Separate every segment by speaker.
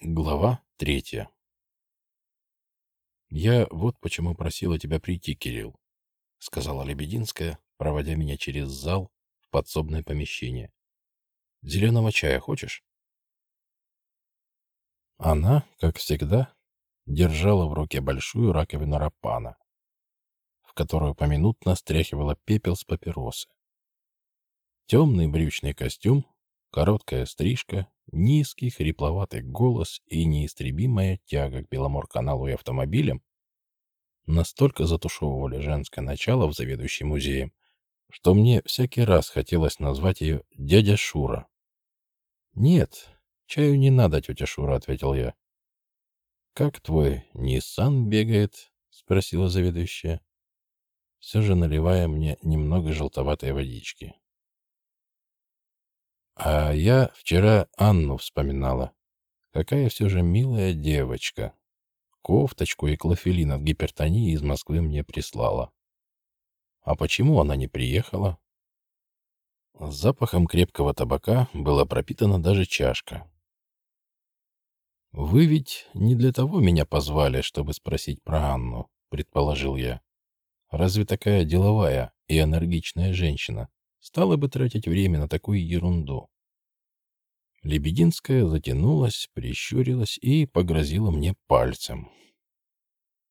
Speaker 1: Глава третья. «Я вот почему просила тебя прийти, Кирилл», — сказала Лебединская, проводя меня через зал в подсобное помещение. «Зеленого чая хочешь?» Она, как всегда, держала в руке большую раковину рапана, в которую поминутно стряхивала пепел с папиросы. Темный брючный костюм, короткая стрижка Низкий, хрипловатый голос и неистребимая тяга к Беломор-каналу и автомобилям настолько затушевывали женское начало в заведующей музеем, что мне всякий раз хотелось назвать ее «дядя Шура». «Нет, чаю не надо, тетя Шура», — ответил я. «Как твой Ниссан бегает?» — спросила заведующая, все же наливая мне немного желтоватой водички. А я вчера Анну вспоминала. Какая все же милая девочка. Кофточку и клофелин от гипертонии из Москвы мне прислала. А почему она не приехала? С запахом крепкого табака была пропитана даже чашка. «Вы ведь не для того меня позвали, чтобы спросить про Анну», — предположил я. «Разве такая деловая и энергичная женщина стала бы тратить время на такую ерунду. Лебединская затянулась, прищурилась и погрозила мне пальцем.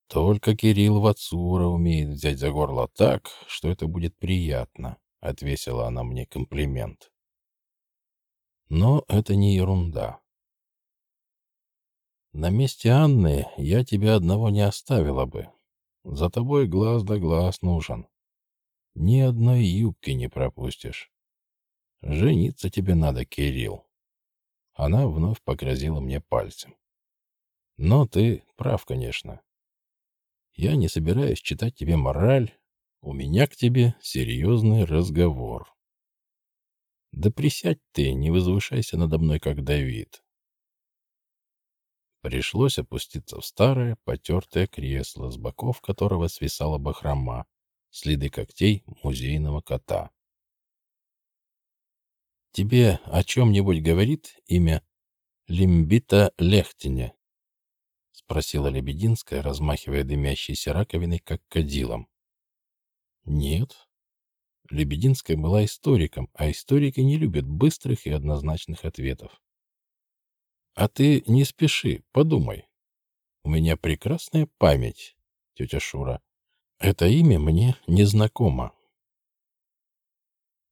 Speaker 1: Только Кирилл Вацура умеет взять за горло так, что это будет приятно, — отвесила она мне комплимент. Но это не ерунда. На месте Анны я тебя одного не оставила бы. За тобой глаз да глаз нужен. Ни одной юбки не пропустишь. Жениться тебе надо, Кирилл. Она вновь погрозила мне пальцем. Но ты прав, конечно. Я не собираюсь читать тебе мораль. У меня к тебе серьезный разговор. Да присядь ты, не возвышайся надо мной, как Давид. Пришлось опуститься в старое, потертое кресло, с боков которого свисала бахрома, следы когтей музейного кота. «Тебе о чем-нибудь говорит имя Лимбита Лехтине?» — спросила Лебединская, размахивая дымящейся раковиной, как кадилом. «Нет». Лебединская была историком, а историки не любят быстрых и однозначных ответов. «А ты не спеши, подумай. У меня прекрасная память, тетя Шура. Это имя мне незнакомо.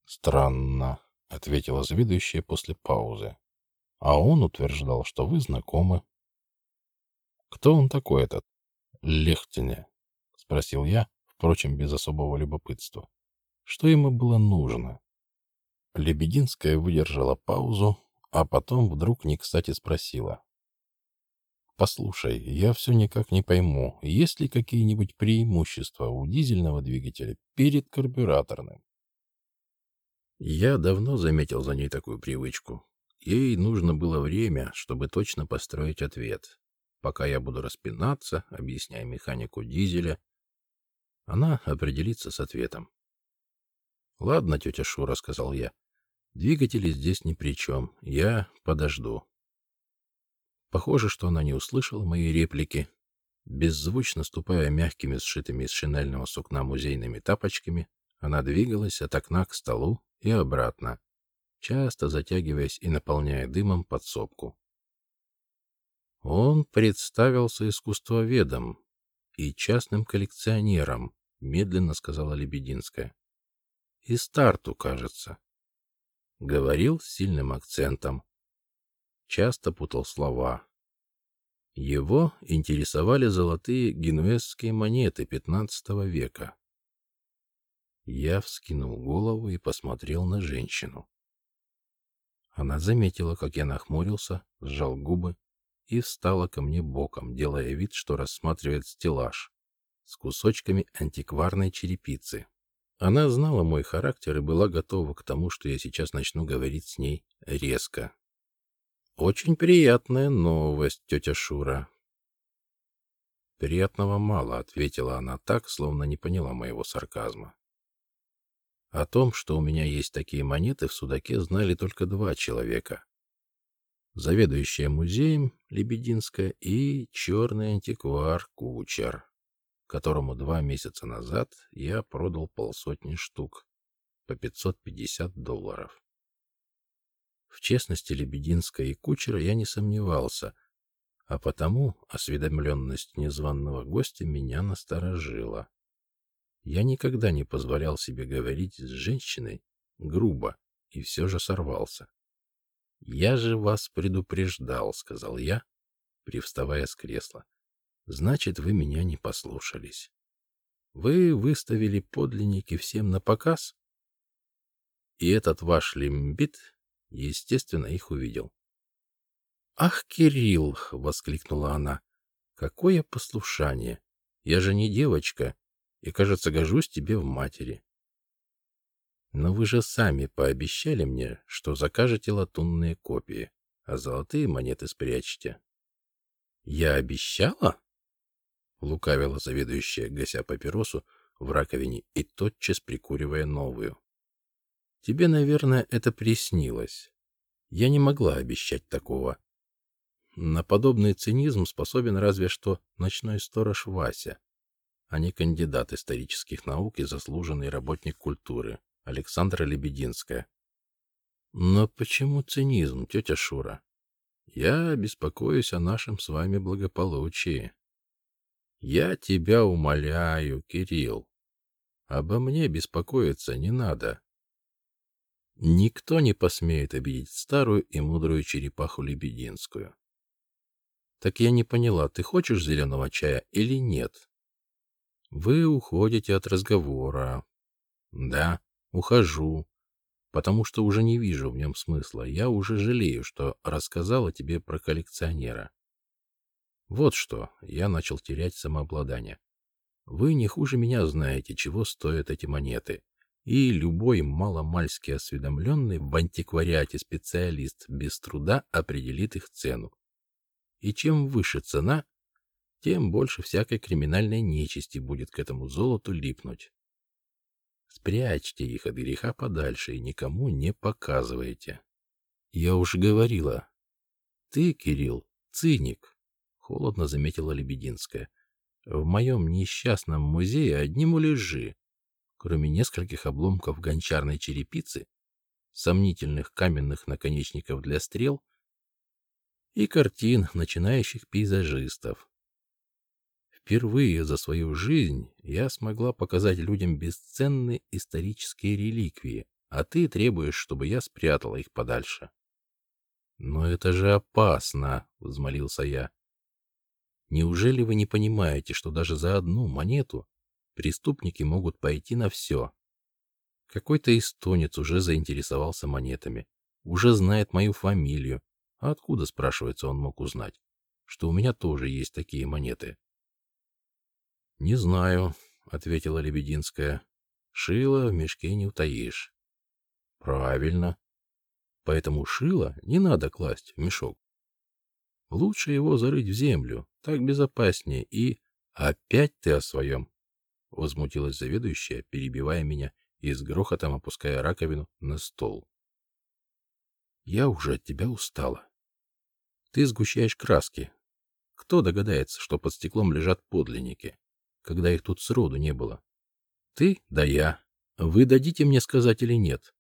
Speaker 1: Странно, ответила заведующая после паузы. А он утверждал, что вы знакомы. Кто он такой этот? Лехтине? Спросил я, впрочем, без особого любопытства. Что ему было нужно? Лебединская выдержала паузу, а потом вдруг не кстати спросила. Послушай, я все никак не пойму, есть ли какие-нибудь преимущества у дизельного двигателя перед карбюраторным? Я давно заметил за ней такую привычку. Ей нужно было время, чтобы точно построить ответ. Пока я буду распинаться, объясняя механику дизеля, она определится с ответом. «Ладно, тетя Шура», — сказал я. «Двигатели здесь ни при чем. Я подожду». Похоже, что она не услышала моей реплики. Беззвучно ступая мягкими, сшитыми из шинельного сукна музейными тапочками, она двигалась от окна к столу и обратно, часто затягиваясь и наполняя дымом подсобку. Он представился искусствоведом и частным коллекционером, медленно сказала Лебединская. И старту, кажется. Говорил с сильным акцентом, часто путал слова. Его интересовали золотые генуэзские монеты XV века. Я вскинул голову и посмотрел на женщину. Она заметила, как я нахмурился, сжал губы и встала ко мне боком, делая вид, что рассматривает стеллаж с кусочками антикварной черепицы. Она знала мой характер и была готова к тому, что я сейчас начну говорить с ней резко. Очень приятная новость, тетя Шура. Приятного мало, ответила она так, словно не поняла моего сарказма. О том, что у меня есть такие монеты, в Судаке знали только два человека. заведующая музеем Лебединская и черный антиквар Кучер, которому два месяца назад я продал полсотни штук по 550 долларов. В честности Лебединска и Кучера я не сомневался, а потому осведомленность незваного гостя меня насторожила. Я никогда не позволял себе говорить с женщиной грубо и все же сорвался. «Я же вас предупреждал», — сказал я, привставая с кресла. «Значит, вы меня не послушались. Вы выставили подлинники всем на показ, и этот ваш лимбит, естественно, их увидел. «Ах, Кирилл!» — воскликнула она. «Какое послушание! Я же не девочка, и, кажется, гожусь тебе в матери. Но вы же сами пообещали мне, что закажете латунные копии, а золотые монеты спрячете. Я обещала? Лукавила заведующая, гася папиросу в раковине и тотчас прикуривая новую. Тебе, наверное, это приснилось. Я не могла обещать такого. На подобный цинизм способен разве что ночной сторож Вася, а не кандидат исторических наук и заслуженный работник культуры. Александра Лебединская. Но почему цинизм, тетя Шура? Я беспокоюсь о нашем с вами благополучии. Я тебя умоляю, Кирилл. Обо мне беспокоиться не надо. Никто не посмеет обидеть старую и мудрую черепаху Лебединскую. Так я не поняла, ты хочешь зеленого чая или нет? Вы уходите от разговора. Да, Ухожу, потому что уже не вижу в нем смысла. Я уже жалею, что рассказала тебе про коллекционера. Вот что, я начал терять самообладание. Вы не хуже меня знаете, чего стоят эти монеты. И любой маломальски осведомленный в антиквариате специалист без труда определит их цену. И чем выше цена, тем больше всякой криминальной нечисти будет к этому золоту липнуть. Спрячьте их от греха подальше и никому не показывайте. Я уж говорила. Ты, Кирилл, циник, холодно заметила Лебединская. В моем несчастном музее одни муляжи, кроме нескольких обломков гончарной черепицы, сомнительных каменных наконечников для стрел и картин начинающих пейзажистов. Впервые за свою жизнь я смогла показать людям бесценные исторические реликвии, а ты требуешь, чтобы я спрятала их подальше. Но это же опасно, взмолился я. Неужели вы не понимаете, что даже за одну монету преступники могут пойти на все? Какой-то эстонец уже заинтересовался монетами, уже знает мою фамилию. А откуда, спрашивается, он мог узнать, что у меня тоже есть такие монеты? Не знаю, ответила Лебединская. Шило в мешке не утаишь. Правильно. Поэтому шило не надо класть в мешок. Лучше его зарыть в землю, так безопаснее и... Опять ты о своем? Возмутилась заведующая, перебивая меня и с грохотом опуская раковину на стол. Я уже от тебя устала. Ты сгущаешь краски. Кто догадается, что под стеклом лежат подлинники? когда их тут сроду не было. Ты, да я. Вы дадите мне сказать или нет?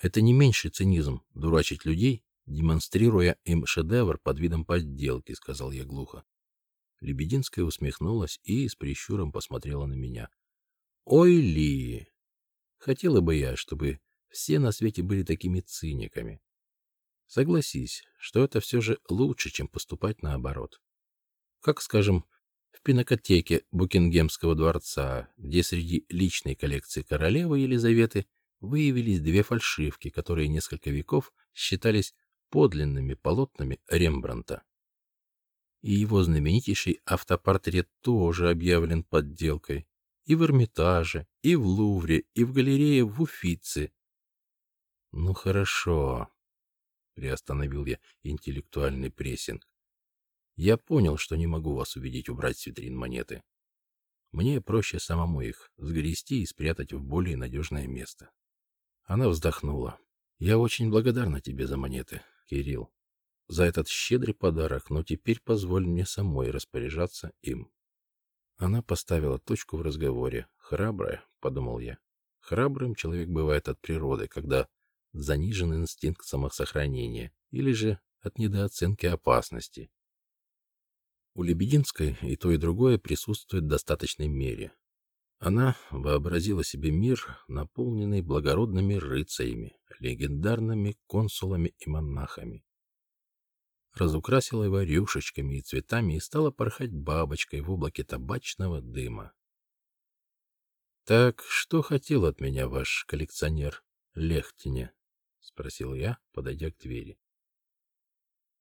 Speaker 1: Это не меньший цинизм — дурачить людей, демонстрируя им шедевр под видом подделки, — сказал я глухо. Лебединская усмехнулась и с прищуром посмотрела на меня. «Ой, Ли! Хотела бы я, чтобы все на свете были такими циниками. Согласись, что это все же лучше, чем поступать наоборот. Как, скажем, в пинокотеке Букингемского дворца, где среди личной коллекции королевы Елизаветы выявились две фальшивки, которые несколько веков считались подлинными полотнами Рембранта. И его знаменитейший автопортрет тоже объявлен подделкой. И в Эрмитаже, и в Лувре, и в галерее в Уфице. Ну хорошо, приостановил я интеллектуальный прессинг. Я понял, что не могу вас убедить убрать с витрин монеты. Мне проще самому их сгрести и спрятать в более надежное место. Она вздохнула. Я очень благодарна тебе за монеты, Кирилл. За этот щедрый подарок, но теперь позволь мне самой распоряжаться им. Она поставила точку в разговоре. Храбрая, подумал я. Храбрым человек бывает от природы, когда занижен инстинкт самосохранения или же от недооценки опасности. У Лебединской и то, и другое присутствует в достаточной мере. Она вообразила себе мир, наполненный благородными рыцарями, легендарными консулами и монахами. Разукрасила его рюшечками и цветами и стала порхать бабочкой в облаке табачного дыма. «Так что хотел от меня ваш коллекционер Лехтине?» — спросил я, подойдя к двери.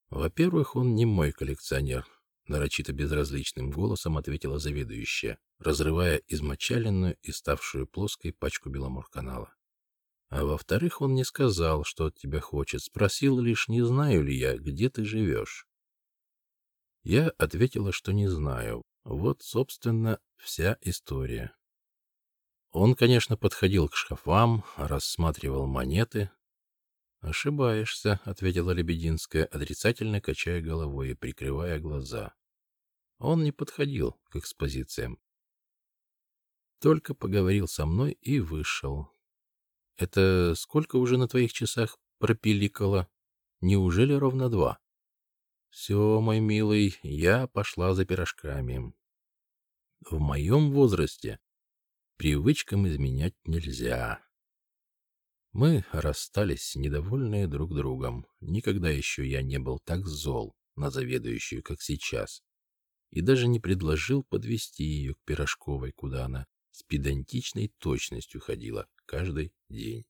Speaker 1: «Во-первых, он не мой коллекционер», — нарочито безразличным голосом ответила заведующая, разрывая измочаленную и ставшую плоской пачку Беломорканала. «А во-вторых, он не сказал, что от тебя хочет, спросил лишь, не знаю ли я, где ты живешь». Я ответила, что не знаю. Вот, собственно, вся история. Он, конечно, подходил к шкафам, рассматривал монеты. «Ошибаешься», — ответила Лебединская, отрицательно качая головой и прикрывая глаза. Он не подходил к экспозициям. Только поговорил со мной и вышел. «Это сколько уже на твоих часах пропиликало? Неужели ровно два?» «Все, мой милый, я пошла за пирожками. В моем возрасте Привычкам изменять нельзя. Мы расстались, недовольные друг другом. Никогда еще я не был так зол на заведующую, как сейчас. И даже не предложил подвести ее к Пирожковой, куда она с педантичной точностью ходила каждый день.